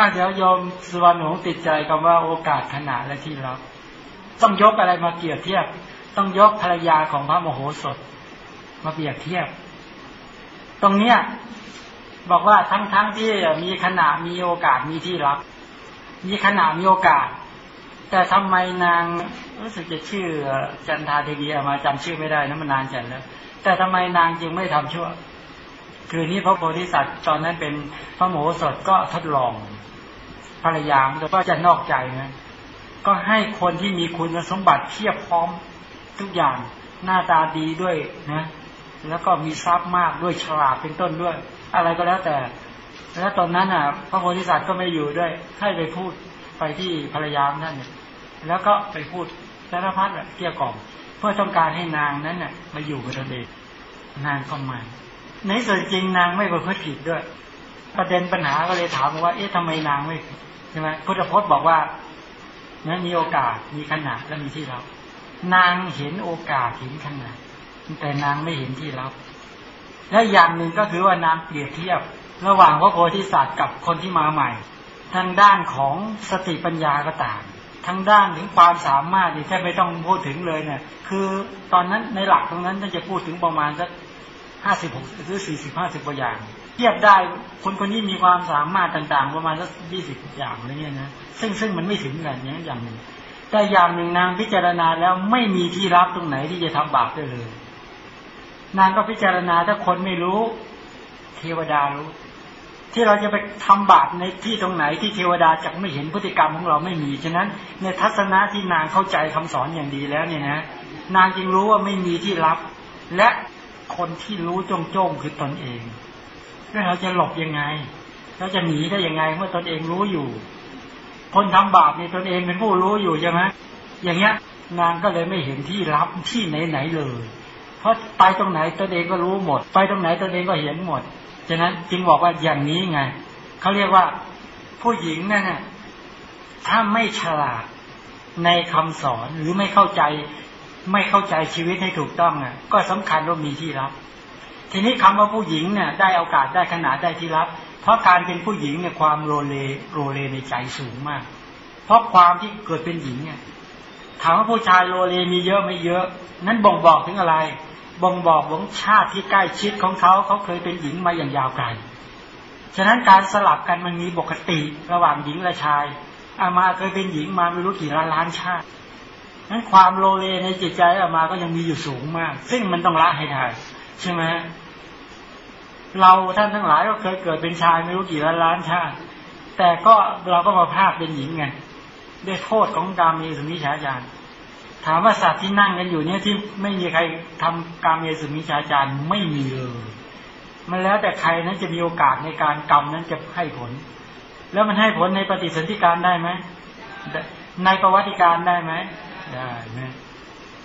ถ้าเดี๋ยวโยมสวรรณหงติดใจคำว่าโอกาสขณะและที่รับต้องยกอะไรมาเกี่ยวเทียบ ต้องยกภรรยาของพระโมโหสถ มาเปรียบเทียบ ตรงเนี้ยบอกว่าทั้งๆทที่มีขณะมีโอกาสมีที่รับ มีขณะมีโอกาส แต่ทำไมนางรู้สึกจะชื่อจันทาเทวีมาจำชื่อไม่ได้นะมันนานจังแล้ว แต่ทำไมนางจึงไม่ทำชั่ว คือนี้พระโพธิสัตว์ตอนนั้นเป็นพระโมโหสถก็ทดลอง ภรรยาแต่ว่าจะนอกใจนะก็ให้คนที่มีคุณสมบัติเทียบพร้อมทุกอย่างหน้าตาดีด้วยนะแล้วก็มีทรัพย์มากด้วยฉลาดเป็นต้นด้วย อะไรก็แล้วแต่ แล้วตอนนั้นอะ พระโพธิสัตว์ก็ไม่อยู่ด้วย ให้ไปพูดไปที่ภรรยาท่านเนี่ยแล้วก็ไปพูดสารพัดเกี่ยวกล่อมเพื่อต้องการให้นางนั้นน่ะมาอยู่กับตนเองนางก็มาในส่วนจริงนางไม่ประพฤติผิดด้วย ประเด็นปัญหาก็เลยถามว่า เอ๊ะทำไมนางไม่ ใช่ไหมพุทธพจน์บอกว่านั้นมีโอกาสมีขนาดและมีที่รับ นางเห็นโอกาสเห็นขนาดแต่นางไม่เห็นที่รับ และอย่างหนึ่งก็คือว่านางเปรียบเทียบ ระหว่างพระโพธิสัตว์กับคนที่มาใหม่ ทางด้านของสติปัญญาก็ต่างทางด้านถึงความสามารถนี่แทบไม่ต้องพูดถึงเลยเนี่ย คือตอนนั้นในหลักตรงนั้นท่านจะพูดถึงประมาณสักห้าสิบหกหรือสี่สิบห้าสิบกว่าอย่าง เทียบได้คนคนนี้มีความสามารถต่าง ๆ ประมาณสักยี่สิบอย่างอะไรเงี้ยนะซึ่งซึ่งมันไม่ถึงกันเนี้อย่างหนึ่งแต่อย่างหนึ่งนางพิจารณาแล้วไม่มีที่รับตรงไหนที่จะทำบาปได้เลย นางก็พิจารณาถ้าคนไม่รู้ เทวดารู้ ที่เราจะไปทำบาปในที่ตรงไหนที่เทวดาจะไม่เห็นพฤติกรรมของเราไม่มีฉะนั้น ในทัศนะที่นางเข้าใจคำสอนอย่างดีแล้วเนี่ยนะนางจึงรู้ว่าไม่มีที่รับ และคนที่รู้จงจงคือตนเอง แล้วเราจะหลบยังไงเราจะหนีได้ยังไงเมื่อตนเองรู้อยู่ คนทำบาปนี่ตนเองเป็นผู้รู้อยู่ใช่ไหมอย่างเงี้ยนางก็เลยไม่เห็นที่รับที่ไหนไหนเลย เพราะไปตรงไหนตนเองก็รู้หมด ไปตรงไหนตนเองก็เห็นหมด ฉะนั้นจึงบอกว่าอย่างนี้ไงเขาเรียกว่าผู้หญิงนั่นน่ะถ้าไม่ฉลาดในคำสอนหรือไม่เข้าใจ ไม่เข้าใจชีวิตให้ถูกต้องอะ ก็สำคัญว่ามีที่รับ ทีนี้คำว่าผู้หญิงเนี่ยได้โอกาสได้ขนาดได้ที่รับ เพราะการเป็นผู้หญิงเนี่ยความโรเลโรเลในใจสูงมาก เพราะความที่เกิดเป็นหญิงเนี่ยถามว่าผู้ชายโรเลมีเยอะไม่เยอะ นั้นบ่งบอกถึงอะไร บ่งบอกของชาติที่ใกล้ชิดของเขาเขาเคยเป็นหญิงมาอย่างยาวไกล ฉะนั้นการสลับกันมันมีปกติระหว่างหญิงและชาย อามาเคยเป็นหญิงมาไม่รู้กี่ล้านล้านชาตินั้นความโลเลในจิตใจออกมาก็ยังมีอยู่สูงมาก ซึ่งมันต้องละให้ได้ใช่ไหม เราท่านทั้งหลายก็เคยเกิดเป็นชายไม่รู้กี่ล้านล้านชาติ แต่ก็เราก็มาภาคเป็นหญิงไงด้วยโทษของกามีสุมิชาจารถามว่าสัตว์ที่นั่งกันอยู่เนี่ยที่ไม่มีใครทำกามีสุมิชาจารไม่มีเลยมันแล้วแต่ใครนั้นจะมีโอกาสในการกรรมนั้นจะให้ผล แล้วมันให้ผลในปฏิสนธิการได้ไหมในประวัติการได้ไหมได้นะ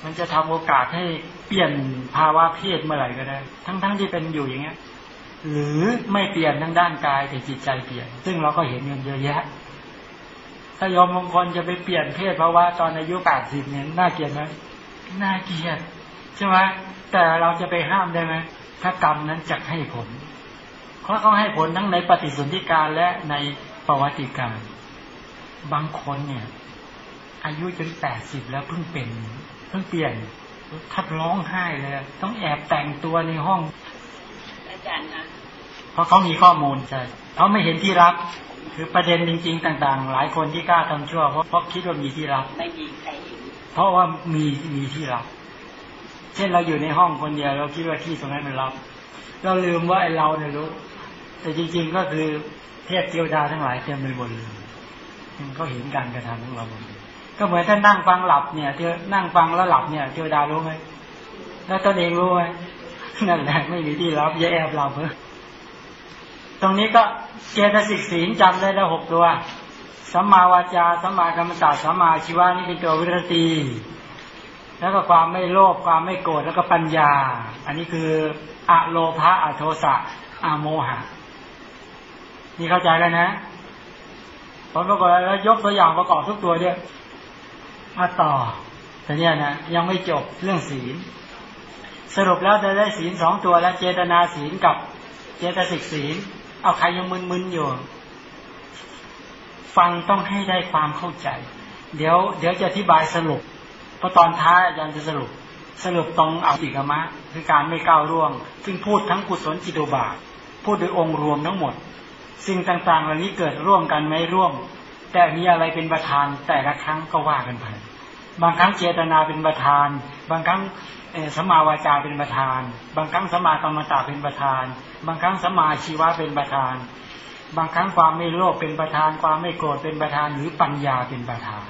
มันจะทำโอกาสให้เปลี่ยนภาวะเพศเมื่อไหร่ก็ได้ ทั้งๆทที่เป็นอยู่อย่างเงี้ย หรือไม่เปลี่ยนทั้งด้านกายแต่จิตใจเปลี่ยน ซึ่งเราก็เห็นเงินเยอะแยะ ถ้ายอมมงคลจะไปเปลี่ยนเพศเพราะว่าตอนอายุแปดสิบเนี่ยน่าเกลียดไหมน่าเกลียดใช่ไหมแต่เราจะไปห้ามได้ไหมถ้ากรรมนั้นจะให้ผล เพราะเขาให้ผลทั้งในปฏิสนธิการและในประวัติการ บางคนเนี่ย อายุจนแปดสิบแล้วเพิ่งเป็นเพิ่งเปลี่ยนทัดร้องไห้เลย ต้องแอบแต่งตัวในห้อง อาจารย์นะ เพราะเขามีข้อมูลใช่เขาไม่เห็นที่รับคือประเด็นจริง ๆ ต่าง ๆ หลายคนที่กล้าทำชั่วเพราะเพราะคิดว่ามีที่รับไม่มีใครเพราะว่ามีมีที่รับเช่นเราอยู่ในห้องคนเดียวเราคิดว่าที่ตรงนั้นมันรับ เราลืมว่าไอ้เราเนี่ยรู้ แต่จริง ๆก็คือเทพเทวดาทั้งหลายเต็มไปหมดเลยเขาเห็นการกระทำของเราหมดก็เหมือนท่านนั่งฟังหลับเนี่ยเธอนั่งฟังแล้วหลับเนี่ยเทวดารู้ไหมแล้วตนเองรู้ไหมนั่นแหละไม่มีที่รับแย่แอบเราเพื่อ ตรงนี้ก็เจตสิกศีลจำได้แล้วหกตัวสัมมาวาจาสัมมากรรมตาสัมมาชีวานี่เป็นตัววิรตีแล้วก็ความไม่โลภความไม่โกรธแล้วก็ปัญญา อันนี้คืออะโลภะอะโทสะอะโมหะ นี่เข้าใจแล้วนะผลประกอบแล้วยกตัวอย่างประกอบทุกตัวเนี่ยมาต่อแต่เนี้ยนะยังไม่จบเรื่องศีล สรุปแล้วจะได้ศีลสองตัวแล้วเจตนาศีลกับเจตสิกศีล เอาใครยังมึนๆอยู่ ฟังต้องให้ได้ความเข้าใจ เดี๋ยว เดี๋ยวจะอธิบายสรุปเพราะตอนท้ายอาจารย์จะสรุป สรุปตรงเอาติกมะ คือการไม่ก้าวร่วง ซึ่งพูดทั้งกุศลจิตบาท พูดโดยองค์รวมทั้งหมด สิ่งต่างๆ เหล่านี้เกิดร่วมกันไม่ร่วม แต่มีอะไรเป็นประธานแต่ละครั้งก็ว่ากันไป บางครั้งเจตนาเป็นประธาน บางครั้งสมาวาจาเป็นประธาน บางครั้งสมากรรมตาเป็นประธาน บางครั้งสมาชีวะเป็นประธาน บางครั้งความไม่โลภเป็นประธาน ความไม่โกรธเป็นประธานหรือปัญญาเป็นประธาน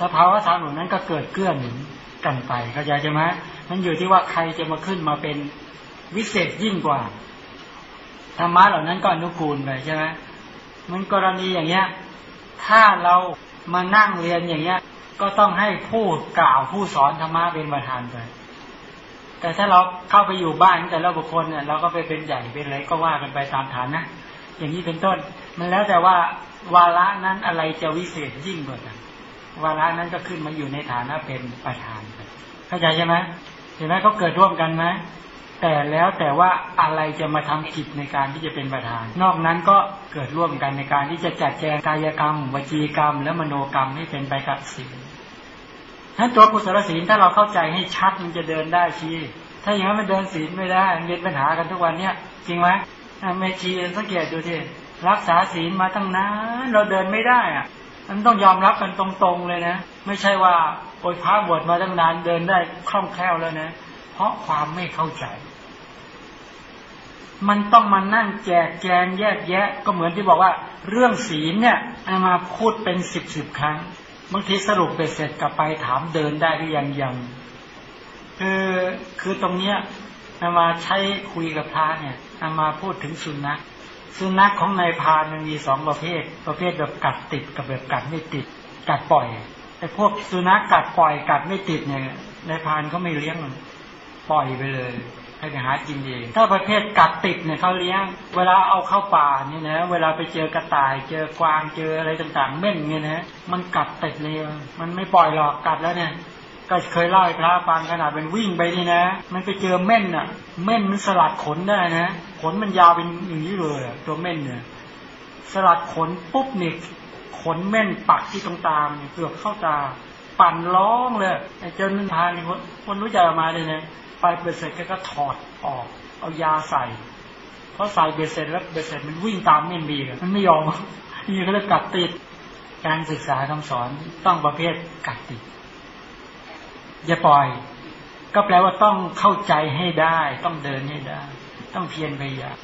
สภาวะธรรมเหล่านั้นก็เกิดเกื้อหนุนกันไปเข้าใจใช่ไหมมันอยู่ที่ว่าใครจะมาขึ้นมาเป็นวิเศษยิ่งกว่าธรรมะเหล่านั้นก็อนุกูลไปใช่ไหมมันกรณีอย่างเงี้ย ถ้าเรามานั่งเรียนอย่างเงี้ย ก็ต้องให้ผู้กล่าวผู้สอนธรรมะเป็นประธานไปแต่ถ้าเราเข้าไปอยู่บ้านแต่ละบุคคลเนี่ยเราก็ไปเป็นใหญ่เป็นอะไรก็ว่ากันไปตามฐานนะอย่างนี้เป็นต้น มันแล้วแต่ว่าวาระนั้นอะไรจะวิเศษยิ่งกว่ากันวาระนั้นก็ขึ้นมาอยู่ในฐานะเป็นประธานเข้าใจใช่ไหมเห็นไหมเขาเกิดร่วมกันไหมแต่แล้วแต่ว่าอะไรจะมาทำกิจในการที่จะเป็นประธาน นอกนั้นก็เกิดร่วมกันในการที่จะจัดแจงกายกรรมวจีกรรม และมโนกรรมให้เป็นไปกับศีล ถ้าตัวกุศลศีลถ้าเราเข้าใจให้ชัดมันจะเดินได้ชี ถ้าอย่างนั้นมันเดินศีลไม่ได้มันเป็นปัญหากันทุกวันเนี้ยจริงไหมเมชีสังเกตดูที่รักษาศีลมาตั้งนานเราเดินไม่ได้อะมันต้องยอมรับกันตรงๆเลยนะ ไม่ใช่ว่าโอยพระบวชมาตั้งนานเดินได้คล่องแคล่วแล้วนะ เพราะความไม่เข้าใจ มันต้องมานั่งแจกแจงแยกแยะ ก็เหมือนที่บอกว่า เรื่องศีลเนี่ยเอามาพูดเป็นสิบสิบครั้ง บางทีสรุปไปเสร็จกลับไปถามเดินได้หรือยังยังคือคือตรงเนี้ยเอามาใช้คุยกับพระเนี่ยเอามาพูดถึงสุนัขสุนัขของนายพานมันมีสองประเภท ประเภทแบบกัดติดกับแบบกัดไม่ติด กัดปล่อยไอ้พวกสุนัขกัดปล่อยกัดไม่ติดเนี่ยนายพานเขาไม่เลี้ยงปล่อยไปเลย ให้ไปหากินเองถ้าประเภทกัดติดเนี่ยเขาเลี้ยง เวลาเอาเข้าป่าเนี่ยนะ เวลาไปเจอกระต่าย เจอกวางเจออะไรต่างๆเม่นเนี่ยนะ มันกัดติดเลยมันไม่ปล่อยหรอกกัดแล้วเนี่ย ก็เคยเล่าให้พระฟังขนาดเป็นวิ่งไปนี่นะ มันไปเจอเม่นอะ เม่นมันสลัดขนได้นะ ขนมันยาวเป็นอย่างนี้เลยตัวเม่นเนี่ย สลัดขนปุ๊บนี่ขนเม่นปักที่ตรงตาเกือบเข้าตา ปั่นร้องเลยไอ้เจ้านึงพานี่คนรู้จักมาเลยเนี่ย ไปเบเสร็จก็ถอดออก เอายาใส่เพราะใส่เบเสร็จแล้วเบเสร็จมันวิ่งตามไม่มีมันไม่ยอมนี่เขาเรียกัดติด การศึกษาคำสอนต้องประเภทกัดติดอย่าปล่อย ก็แปลว่าต้องเข้าใจให้ได้ ต้องเดินให้ได้ ต้องเพียรพยายาม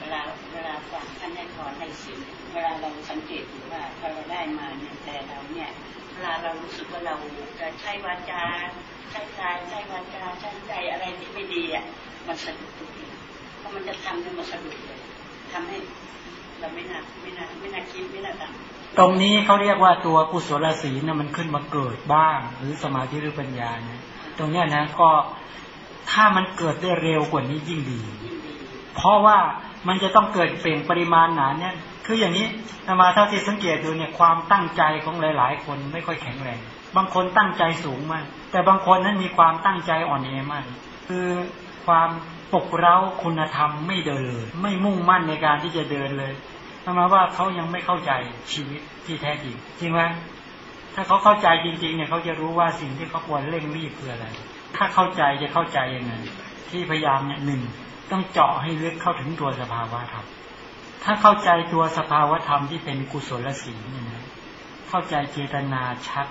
เวลาเวลาฟังท่านให้พรให้สิ่งเวลาเราสังเกตว่าพอเราได้มาเนี่ยแต่เราเนี่ย ลาเรารู้สึกว่าเราจะใช้วาจาใช้กายใช้วาจาใช้ใจอะไรที่ไม่ดีอะมันสะดุดทุกทีเพราะมันจะทำให้มันสะดุดเลยทำให้เราไม่น่าไม่น่าไม่น่าคิดไม่น่าทำตรงนี้เขาเรียกว่าตัวกุศลศีลนะมันขึ้นมาเกิดบ้าง หรือสมาธิหรือปัญญานะตรงนี้นะก็ถ้ามันเกิดได้เร็วกว่านี้ยิ่งดี เพราะว่า มันจะต้องเกิดเปลี่ยนปริมาณหนาเนี่ยคืออย่างนี้มาเท่าที่สังเกตดูเนี่ยความตั้งใจของหลาย ๆ คนไม่ค่อยแข็งแรง บางคนตั้งใจสูงมาก แต่บางคนนั้นมีความตั้งใจอ่อนแอมาก คือความปกเร้าคุณธรรมไม่เดินเลย ไม่มุ่งมั่นในการที่จะเดินเลยทำไมว่าเขายังไม่เข้าใจชีวิตที่แท้จริงจริงไหมถ้าเขาเข้าใจจริง ๆ เนี่ยเขาจะรู้ว่าสิ่งที่เขาควรเร่งรีบคืออะไร ถ้าเข้าใจจะเข้าใจยังไงที่พยายามเนี่ยหนึ่ง ต้องเจาะให้ลึกเข้าถึงตัวสภาวะธรรม ถ้าเข้าใจตัวสภาวะธรรมที่เป็นกุศลศีลเนี่ยนะ เข้าใจเจตนาชัด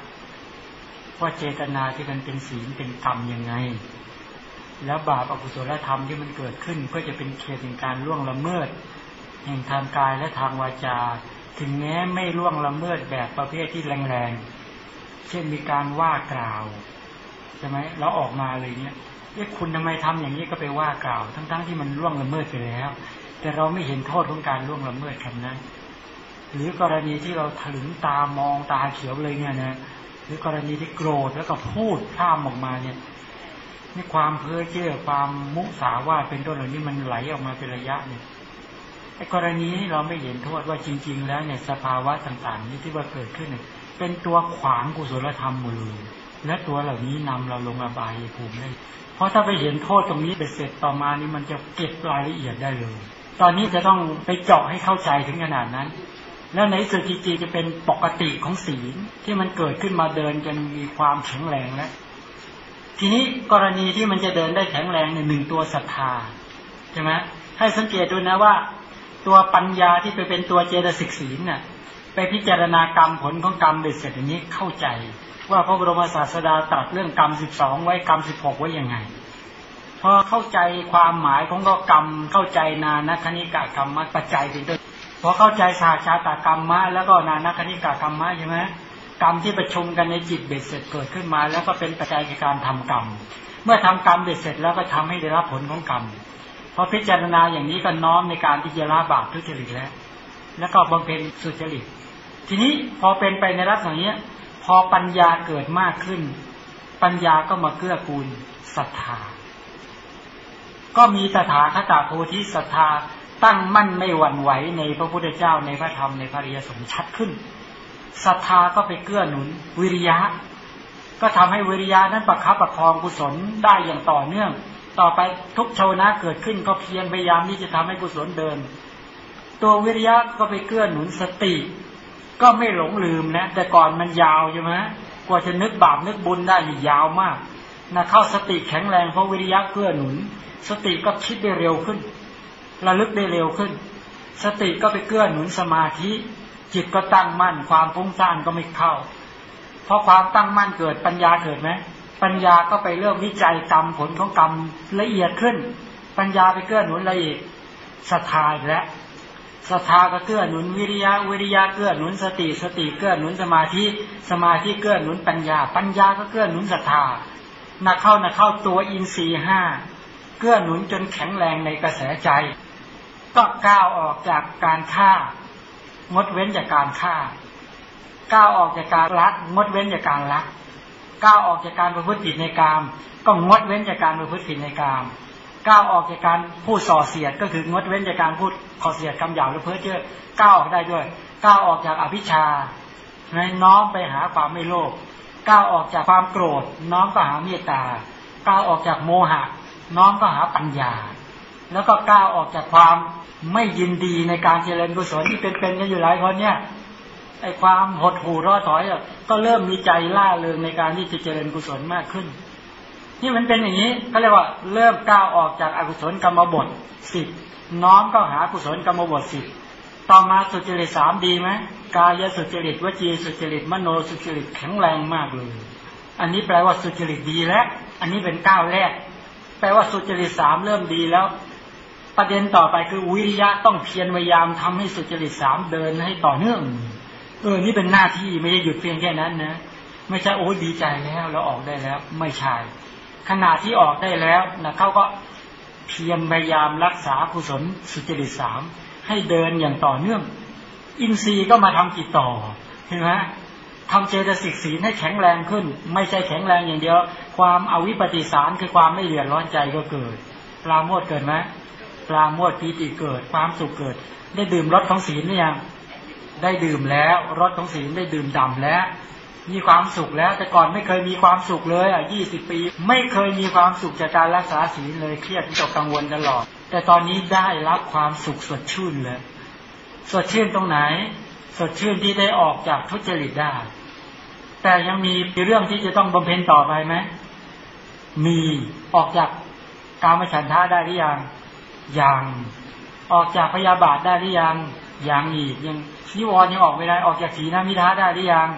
ว่าเจตนาที่มันเป็นศีลเป็นกรรมยังไง แล้วบาปอกุศลธรรมที่มันเกิดขึ้นก็จะเป็นเขตแห่งการล่วงละเมิดแห่งทางกายและทางวาจา ถึงแม้ไม่ล่วงละเมิดแบบประเภทที่แรงๆ เช่นมีการว่ากล่าวใช่ไหมเราออกมาเลยเนี่ย เอ๊ะคุณทำไมทำอย่างนี้ก็ไปว่ากล่าว ทั้งๆทที่มันล่วงละเมิดไปแล้ว แต่เราไม่เห็นโทษของการล่วงละเมิดคำนั้น หรือกรณีที่เราถลึงตามองตาเขียวเลยเนี่ยนะหรือกรณีที่โกรธแล้วก็พูดข้ามออกมาเนี่ยนี่ความเพ้อเจ้อความมุสาวาเป็นต้นเหล่านี้มันไหลออกมาเป็นระยะเนี่ยไอ้กรณีนี้เราไม่เห็นโทษว่าจริง ๆ แล้วเนี่ยสภาวะต่างๆ นี้ที่ว่าเกิดขึ้นเนี่ยเป็นตัวขวางกุศลธรรมมือและตัวเหล่านี้นำเราลงอบายภูมิได้ ราะถ้าไปเห็นโทษตรงนี้ไปเสร็จต่อมานี่มันจะเก็บรายละเอียดได้เลย ตอนนี้จะต้องไปเจาะให้เข้าใจถึงขนาดนั้น แล้วในสุดจริงๆจะเป็นปกติของศีลที่มันเกิดขึ้นมาเดินจนมีความแข็งแรงแล้ว ทีนี้กรณีที่มันจะเดินได้แข็งแรงในหนึ่งตัวศรัทธาใช่ไหมให้สังเกตดูนะว่า ตัวปัญญาที่ไปเป็นตัวเจตสิกศีลน่ะ ไปพิจารณากรรมผลของกรรมเบ็ดเสร็จอย่างนี้เข้าใจ ว่าพระบรมศาสดาตรัสเรื่องกรรมสิบสองไว้กรรมสิบหกไว้ยังไงพอเข้าใจความหมายของก็กรรมเข้าใจนานัคณิกากรรมมาปัจจัยเป็นต้นพอเข้าใจสาชาตากรรมมะแล้วก็นานัคณิกากรรมมะใช่ไหมกรรมที่ประชุมกันในจิตเบ็ดเสร็จเกิดขึ้นมา แล้วก็เป็นปัจจัยในการทำกรรม เมื่อทำกรรมเบ็ดเสร็จแล้วก็ทำให้ได้รับผลของกรรมพอพิจารณาอย่างนี้ก็น้อมในการที่จะละบาปทุจริตแล้ว แล้วก็บำเพ็ญสุจริต ทีนี้พอเป็นไปในลักษณะนี้พอปัญญาเกิดมากขึ้น ปัญญาก็มาเกื้อกูลศรัทธา ก็มีตถาคตโพธิศรัทธาตั้งมั่นไม่หวั่นไหวในพระพุทธเจ้าในพระธรรมในพระริยสมชัดขึ้นศรัทธาก็ไปเกื้อหนุน วิริยะ ก็ทำให้วิริยะนั้นประคับประคองกุศลได้อย่างต่อเนื่อง ต่อไปทุกชาวนะเกิดขึ้นก็เพียรพยายามที่จะทำให้กุศลเดิน ตัววิริยะก็ไปเกื้อหนุนสติ ก็ไม่หลงลืมนะ แต่ก่อนมันยาวใช่ไหมกว่าจะนึกบาปนึกบุญได้นี่ยาวมากนะเข้าสติแข็งแรงเพราะวิริยะเกื้อหนุน สติก็คิดได้เร็วขึ้น ระลึกได้เร็วขึ้น สติก็ไปเกื้อหนุนสมาธิ จิตก็ตั้งมั่น ความฟุ้งซ่านก็ไม่เข้า เพราะความตั้งมั่นเกิดปัญญาเกิดไหมปัญญาก็ไปเริ่มวิจัยกรรมผลของกรรมละเอียดขึ้น ปัญญาไปเกื้อหนุนละเอียดศรัทธาและ ศรัทธาก็เกื้อหนุนวิริยะวิริยะเกื้อหนุนสติสติเกื้อหนุนสมาธิสมาธิเกื้อหนุนปัญญา ปัญญาก็เกื้อหนุนศรัทธานักเข้านักเข้าตัวอินทรีห้าเกื้อหนุนจนแข็งแรงในกระแสใจ ก็ก้าวออกจากการฆ่างดเว้นจากการฆ่า ก้าวออกจากการรักงดเว้นจากการรัก ก้าวออกจากการประพฤติผิดในกาม ก็งดเว้นจากการประพฤติผิดในกาม ก้าวออกจากการพูดส่อเสียดก็คืองดเว้นจากการพูดขอเสียดคำหยาบหรือเพ้อเจ้อก้าวออกได้ด้วย ก้าวออกจากอภิชาในน้อมไปหาความไม่โลภก้าวออกจากความโกรธ น้อมก็หาเมตตา ก้าวออกจากโมหะ น้อมก็หาปัญญา แล้วก็ก้าวออกจากความไม่ยินดีในการเจริญกุศลที่เป็นๆกันอยู่หลายคนเนี่ยไอ้ความหดหู่ร้อถอยก็เริ่มมีใจล่าเริงในการที่จะเจริญกุศลมากขึ้น นี่มันเป็นอย่างนี้เขาเรียกว่าเริ่มก้าวออกจากอากุศลกรรมบทสิบน้อมก็หากุศลกรรมบทสิบต่อมาสุจริตสามดีไหมกายสุจริตวจีสุจริตมโนสุจริตแข็งแรงมากเลย อันนี้แปลว่าสุจริตดีแล้ว อันนี้เป็นก้าวแรก แปลว่าสุจริตสามเริ่มดีแล้ว ประเด็นต่อไปคือวิริยะต้องเพียรพยายามทำให้สุจริตสามเดินให้ต่อเนื่อง เออ นี่เป็นหน้าที่ไม่ได้หยุดเพียงแค่นั้นนะ ไม่ใช่โอ้ดีใจแล้วเราออกได้แล้ว ไม่ใช่ ขณะที่ออกได้แล้วนะเขาก็เพียรพยายามรักษากุศลสุจริตสามให้เดินอย่างต่อเนื่อง อินทรีย์ก็มาทำกิจต่อเห็นไหมทำเจตสิกสีให้แข็งแรงขึ้น ไม่ใช่แข็งแรงอย่างเดียว ความอวิปปิสารคือความไม่เดือดร้อนใจก็เกิดปราโมทเกิดไหมปราโมทปีติเกิด ความสุขเกิด ได้ดื่มรสของศีลหรือยังได้ดื่มแล้วรสของศีลได้ดื่มดำแล้ว มีความสุขแล้ว แต่ก่อนไม่เคยมีความสุขเลยอะยี่สิบปี ไม่เคยมีความสุขจากการรักษาศีลเลยเครียดตกกังวลตลอด แต่ตอนนี้ได้รับความสุขสดชื่นเลย สดชื่นตรงไหน สดชื่นที่ได้ออกจากทุจริตได้ แต่ยังมีเรื่องที่จะต้องบำเพ็ญต่อไปไหมมีออกจากกามฉันท่าได้หรือยังยังออกจากพยาบาทได้หรือยังยังอีกยังนิวรณ์ยังออกไม่ได้ออกจากสีน้ามิท้าได้หรือยัง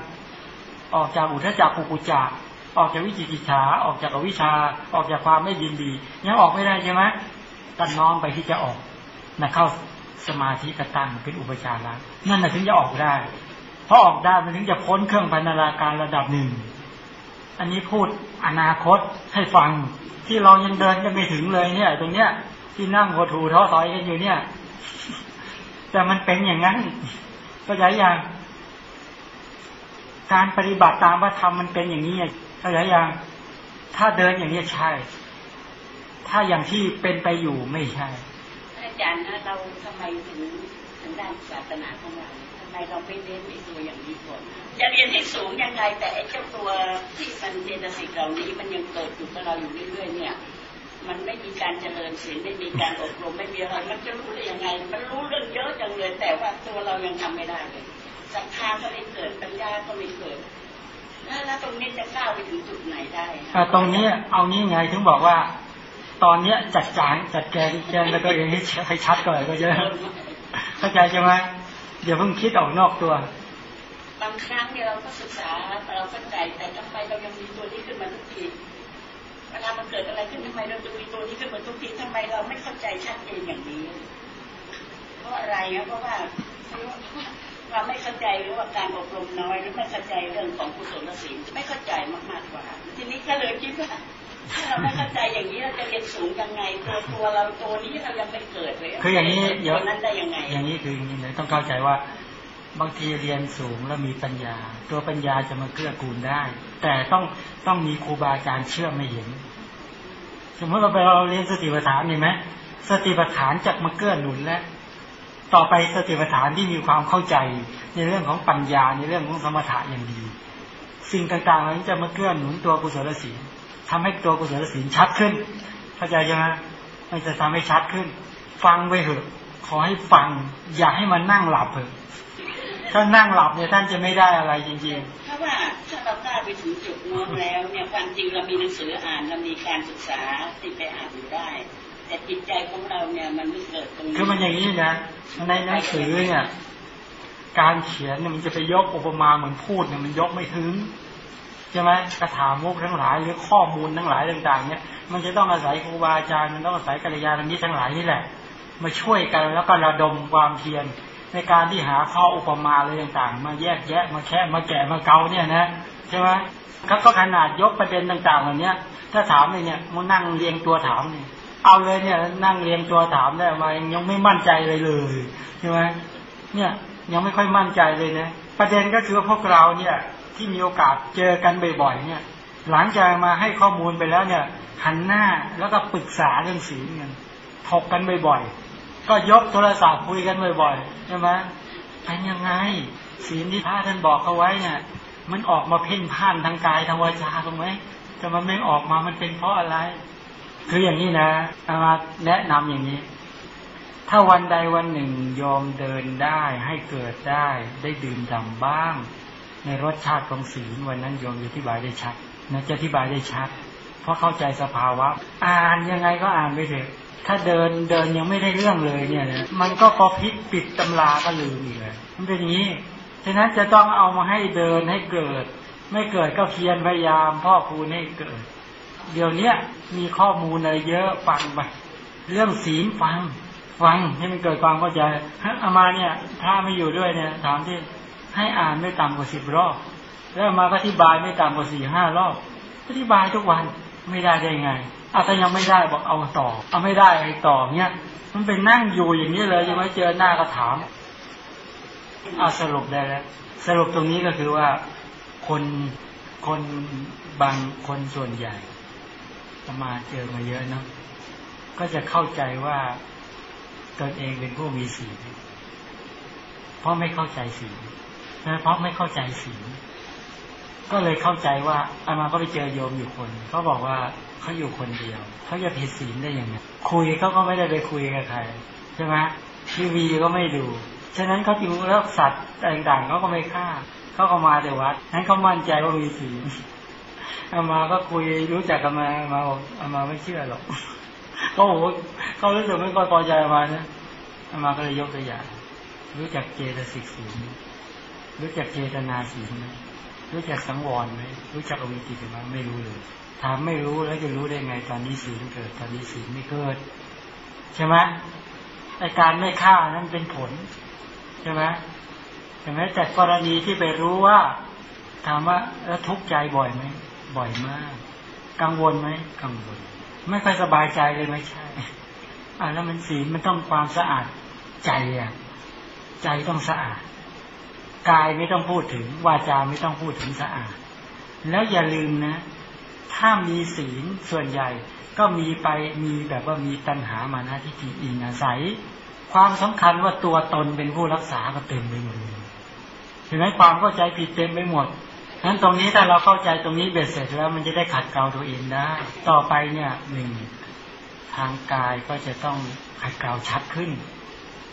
ออกจากอุทจักกุกุจักออกจากวิจิกิจฉาออกจากอวิชา ออกจากความไม่ยินดียังออกไม่ได้ใช่ไหมตันน้อมไปที่จะออกนะเข้าสมาธิกระตังเป็นอุปจาระนั่นแหละถึงจะออกได้เพราะออกได้มันถึงจะพ้นเครื่องพันนาการระดับหนึ่ง อันนี้พูดอนาคตให้ฟังที่เรายังเดินกันไม่ถึงเลยเนี่ย ตรงเนี้ย ที่นั่งหดหูท้อถอยกันอยู่เนี่ย แต่มันเป็นอย่างนั้นก็ใจอย่าง การปฏิบัติตามพระธรรมมันเป็นอย่างนี้เข้าใจยังถ้าเดินอย่างนี้ใช่ ถ้าอย่างที่เป็นไปอยู่ไม่ใช่อาจารย์นะเราทำไมถึงถึงด้านศาสนาของเราทำไมเราไม่เน้นไอ้ตัวอย่างนี้ก่อนจะเรียนให้สูงยังไงแต่ไอ้เจ้าตัวที่มันเจตสิกเหล่านี้มันยังเกิดอยู่กับเราอยู่เรื่อยๆเนี่ยมันไม่มีการเจริญศีลไม่มีการอบรมไม่มีอะไร มันจะรู้ได้ยังไง มันรู้เรื่องเยอะจังเลยแต่ว่าตัวเรายังทำไม่ได้เลย ศรัทธาก็ไม่เกิดปัญญาก็ไม่เกิดแล้วตรงนี้จะก้าวไปถึงจุดไหนได้ตรงนี้เอานี้ไงถึงบอกว่า ตอนเนี้ยจัดจางจัดแกงแกงแล้วก็อย่างให้ชัดก่อนก็เยอะเข้าใจใช่ไหมอย่าเพิ่งคิดออกนอกตัว บางครั้งเนี่ยเราก็ศึกษาเราเข้าใจแต่ทำไมเรายังมีตัวนี้ขึ้นมาทุกทีเวลามันเกิดอะไรขึ้นทำไมเราจะมีตัวนี้ขึ้นมาทุกทีทำไมเราไม่เข้าใจชัดเจนอย่างนี้ เพราะอะไรเพราะว่า เราไม่เข้าใจหรือว่าการอบรมน้อยหรือไม่เข้าใจเรื่องของกุศลศีลไม่เข้าใจมากๆกว่า ทีนี้ก็เลยคิดว่าถ้าเราไม่เข้าใจอย่างนี้เราจะเรียนสูงยังไงตัวตัวเราตัวนี้เรายังไม่เกิดเลยคืออย่างนี้เยอะนั้นได้ยังไง อย่างนี้คืออย่างนี้เลยต้องเข้าใจว่าบางทีเรียนสูงแล้วมีปัญญา ตัวปัญญาจะมาเกื้อกูลได้ แต่ต้องต้องมีครูบาอาจารย์เชื่อไม่เห็น สมมติเราไปเราเรียนสติปัฏฐานนี่ไหมสติปัฏฐานจะมาเกื้อหนุนและ ต่อไปสติปัฏฐานที่มีความเข้าใจในเรื่องของปัญญาในเรื่องของสมถะอย่างดี สิ่งต่างๆเหล่านี้จะมาเกื้อหนุนตัวกุศลศีลทำให้ตัวกุศลศีลชัดขึ้น เข้าใจใช่ไหมมันจะทำให้ชัดขึ้น ฟังไว้เถอะขอให้ฟัง อย่าให้มันนั่งหลับเถอะถ้านั่งหลับเนี่ยท่านจะไม่ได้อะไรจริงๆถ้าะว่าถ้าเรากล้าไปถึงจุดนู้นแล้วเนี่ยความจริงเรามีหนังสืออ่านเรามีการศึกษาที่ไปอ่านอยู่ได้ แต่จิตใจของเราเนี่ยมันไม่เกิดตรงนี้คือมันอย่างนี้นะในหนังสือเนี่ยการเขียนเนี่ยมันจะไปยกอุปมาเหมือนพูดเนี่ยมันยกไม่ถึงใช่ไหมกระถามุกทั้งหลายหรือข้อมูลทั้งหลายต่าง ๆ เนี่ย มันจะต้องอาศัยครูบาอาจารย์มันต้องอาศัยกัลยาณมิตรทั้งหลายนี่แหละ มาช่วยกันแล้วก็ระดมความเพียรในการที่หาข้ออุปมาอะไรต่างๆ มาแยกแยะมาแค่มาแกะมาเกาเนี่ยนะใช่ไหมเขาก็ขนาดยกประเด็นต่างๆเหล่านี้ถ้าถามเลยเนี่ยมันนั่งเรียงตัวถามเนี่ย เอาเลยเนี่ย นั่งเรียงตัวถามได้มายังไม่มั่นใจเลยเลยใช่ไหมเนี่ย ยังไม่ค่อยมั่นใจเลยนะประเด็นก็คือพวกเราเนี่ย ที่มีโอกาสเจอกันบ่อยๆเนี่ย หลังจากมาให้ข้อมูลไปแล้วเนี่ยหันหน้าแล้วก็ปรึกษาเรื่องศีลกันถกกันบ่อยๆก็ยกโทรศัพท์คุยกันบ่อยๆใช่ไหมเป็นยังไงศีลที่พระท่านบอกเขาไว้เนี่ย มันออกมาเพ่นพ่านทางกายทางวาจาตรงไหมแต่มันไม่ออกมามันเป็นเพราะอะไร คืออย่างนี้นะอามาแนะนำอย่างนี้ ถ้าวันใดวันหนึ่งยอมเดินได้ให้เกิดได้ ได้ดื่มด่ำบ้าง ในรสชาติของศีลวันนั้นโยมอธิบายได้ชัดนะจะอธิบายได้ชัด เพราะเข้าใจสภาวะ อ่านยังไงก็อ่านไปเถอะถ้าเดินเดินยังไม่ได้เรื่องเลยเนี่ยนะมันก็พอพิษปิดตำราก็ลืมอีกเลยมันเป็นอย่างนี้ฉะนั้นจะต้องเอามาให้เดินให้เกิด ไม่เกิดก็เพียรพยายามพ่อคูณให้เกิด เดี๋ยวเนี้ยมีข้อมูลอะไรเยอะฟังไปเรื่องศีลฟังฟังให้มันเกิดความเข้าใจอามาเนี่ย ถ้าไม่อยู่ด้วยเนี่ยถามที่ให้อ่านไม่ต่ำกว่าสิบรอบ แล้วมาอธิบายไม่ต่ำกว่าสี่ห้ารอบอธิบายทุกวันไม่ได้ได้ไงอาถ้ายังไม่ได้บอกเอาต่อ เอาไม่ได้ไอ้ต่อเนี้ยมันเป็นนั่งอยู่อย่างนี้เลยยังไม่เจอหน้าก็ถามเอาสรุปได้แล้ว สรุปตรงนี้ก็คือว่าคนคนบางคนส่วนใหญ่ มาเจอมาเยอะเนาะก็จะเข้าใจว่าตนเองเป็นผู้มีศีลเพราะไม่เข้าใจศีลเพราะไม่เข้าใจศีลก็เลยเข้าใจว่าอามาก็ไปเจอโยมอยู่คนเขาบอกว่าเขาอยู่คนเดียวเขาจะผิดศีลได้ยังไงคุยเขาก็ไม่ได้ไปคุยกับใครใช่ไหมทีวีก็ไม่ดู ฉะนั้นเขาจึงเลิกสัตว์ต่างๆเขาก็ไม่ฆ่าเขาก็มาแต่วัดนั้นเขามั่นใจว่ามีศีล อามาก็คุยรู้จักกันมามาอามาไม่เชื่อหรอกเขาบอกเขารู้สึกไม่ค่อยพอใจอามานี่ยอามาก็เลยยกตัวอย่างรู้จักเจตสิกศีรู้จักเจตนาศีลไหมรู้จักสังวรไหมรู้จักอวิจิตไหมไม่รู้เลยถามไม่รู้แล้วจะรู้ได้ไงตอนนี้ศีลเกิด ตอนนี้ศีลไม่เกิด ใช่ไหมไอการไม่ฆ่านั้นเป็นผล ใช่ไหมใช่ไหมแต่กรณีที่ไปรู้ว่าถามว่าแล้วทุกข์ใจบ่อยไหม บ่อยมาก กังวลไหมกังวล ไม่ค่อยสบายใจเลยไม่ใช่อ่าแล้วมันศีลมันต้องความสะอาดใจอะ ใจต้องสะอาดกายไม่ต้องพูดถึงวาจาไม่ต้องพูดถึงสะอาด แล้วอย่าลืมนะ ถ้ามีศีลส่วนใหญ่ก็มีไปมีแบบว่ามีตัณหามานะที่ทีอิงอาศัย ความสำคัญว่าตัวตนเป็นผู้รักษาก็เต็มไปหมดเห็นไหมความเข้าใจผิดเต็มไปหมด นั้นตรงนี้ถ้าเราเข้าใจตรงนี้เบ็ดเสร็จแล้ว มันจะได้ขัดเกลาตัวเองได้ ต่อไปเนี่ยหนึ่งทางกายก็จะต้องขัดเกลาชัดขึ้น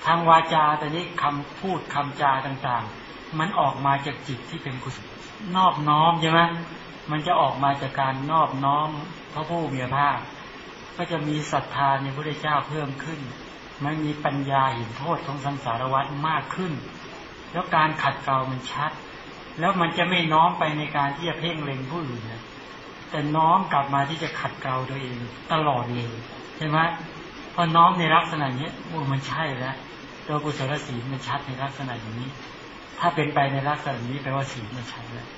ทางวาจาแต่นี้คำพูดคำจาต่างๆ มันออกมาจากจิตที่เป็นกุศลนอบน้อมใช่ไหมมันจะออกมาจากการนอบน้อมพระผู้มีพระภาคก็จะมีศรัทธาในพระเจ้าเพิ่มขึ้นมันมีปัญญาเห็นโทษของสังสารวัฏมากขึ้น แล้วการขัดเกลามันชัด แล้วมันจะไม่น้อมไปในการที่จะเพ่งเล็งผู้อื่นนะแต่น้อมกลับมาที่จะขัดเกลาตัวเองตลอดเลยใช่ไหมพอน้อมในลักษณะนี้โอ้มันใช่แล้วตัวกุศลศีลมันชัดในลักษณะอย่างนี้ ถ้าเป็นไปในลักษณะนี้แปลว่าศีลมันชัดแล้ว